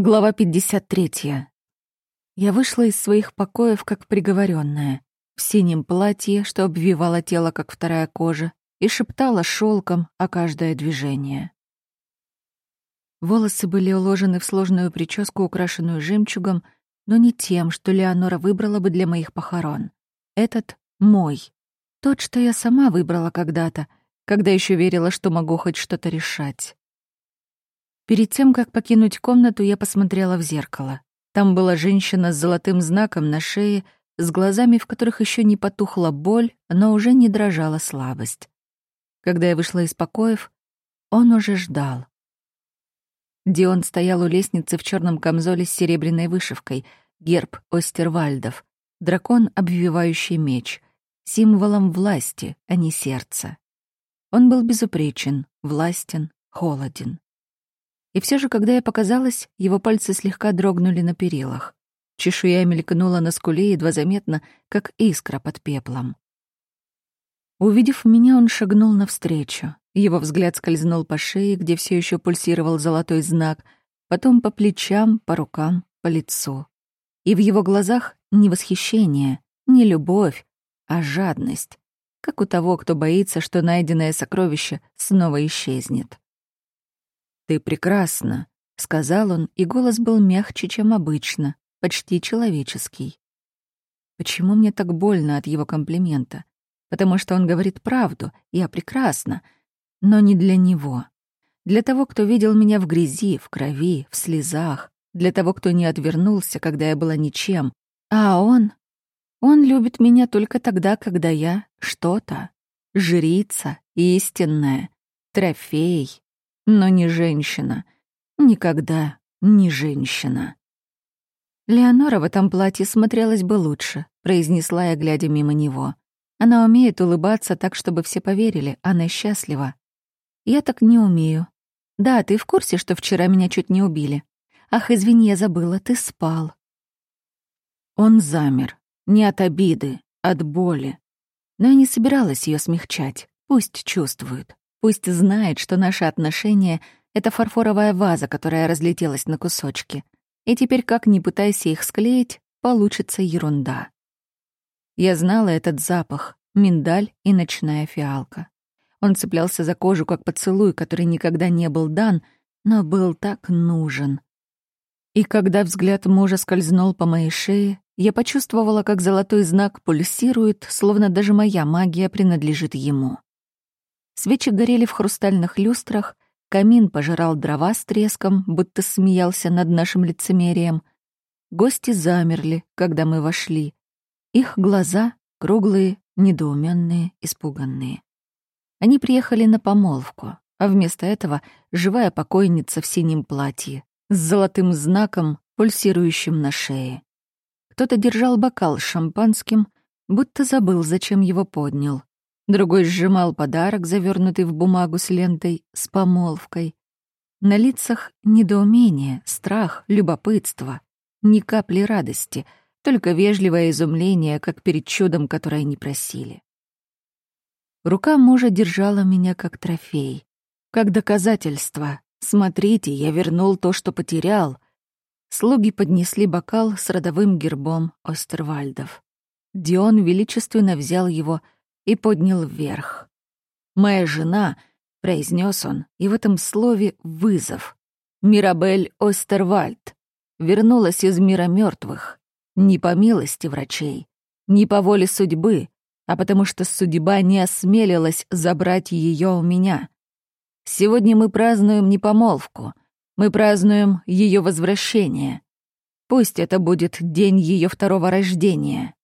Глава 53. Я вышла из своих покоев как приговоренная, в синем платье, что обвивало тело, как вторая кожа, и шептала шелком о каждое движение. Волосы были уложены в сложную прическу, украшенную жемчугом, но не тем, что Леонора выбрала бы для моих похорон. Этот — мой. Тот, что я сама выбрала когда-то, когда еще верила, что могу хоть что-то решать. Перед тем, как покинуть комнату, я посмотрела в зеркало. Там была женщина с золотым знаком на шее, с глазами, в которых еще не потухла боль, но уже не дрожала слабость. Когда я вышла из покоев, он уже ждал. Дион стоял у лестницы в черном камзоле с серебряной вышивкой, герб Остервальдов, дракон, обвивающий меч, символом власти, а не сердца. Он был безупречен, властен, холоден. И все же, когда я показалась, его пальцы слегка дрогнули на перилах. Чешуя мелькнула на скуле едва заметно, как искра под пеплом. Увидев меня, он шагнул навстречу. Его взгляд скользнул по шее, где все еще пульсировал золотой знак, потом по плечам, по рукам, по лицу. И в его глазах не восхищение, не любовь, а жадность, как у того, кто боится, что найденное сокровище снова исчезнет. «Ты прекрасна», — сказал он, и голос был мягче, чем обычно, почти человеческий. Почему мне так больно от его комплимента? Потому что он говорит правду, я прекрасна, но не для него. Для того, кто видел меня в грязи, в крови, в слезах, для того, кто не отвернулся, когда я была ничем. А он... Он любит меня только тогда, когда я что-то. Жрица, истинная, трофей, но не женщина. Никогда не женщина. Леонора в этом платье смотрелась бы лучше, произнесла я, глядя мимо него. Она умеет улыбаться так, чтобы все поверили, она счастлива. Я так не умею. Да, ты в курсе, что вчера меня чуть не убили? Ах, извини, я забыла, ты спал. Он замер. Не от обиды, от боли. Но я не собиралась ее смягчать. Пусть чувствует. Пусть знает, что наши отношения — это фарфоровая ваза, которая разлетелась на кусочки. И теперь, как ни пытайся их склеить, получится ерунда. Я знала этот запах — миндаль и ночная фиалка. Он цеплялся за кожу, как поцелуй, который никогда не был дан, но был так нужен. И когда взгляд мужа скользнул по моей шее, я почувствовала, как золотой знак пульсирует, словно даже моя магия принадлежит ему. Свечи горели в хрустальных люстрах, камин пожирал дрова с треском, будто смеялся над нашим лицемерием. Гости замерли, когда мы вошли. Их глаза круглые, недоуменные, испуганные. Они приехали на помолвку, а вместо этого живая покойница в синем платье, с золотым знаком, пульсирующим на шее. Кто-то держал бокал с шампанским, будто забыл, зачем его поднял. Другой сжимал подарок, завернутый в бумагу с лентой, с помолвкой. На лицах недоумение, страх, любопытство. Ни капли радости, только вежливое изумление, как перед чудом, которое не просили. Рука мужа держала меня как трофей, как доказательство. «Смотрите, я вернул то, что потерял». Слуги поднесли бокал с родовым гербом Остервальдов. Дион величественно взял его — и поднял вверх. «Моя жена», — произнес он, и в этом слове вызов. «Мирабель Остервальд вернулась из мира мертвых, не по милости врачей, не по воле судьбы, а потому что судьба не осмелилась забрать ее у меня. Сегодня мы празднуем не помолвку, мы празднуем ее возвращение. Пусть это будет день ее второго рождения.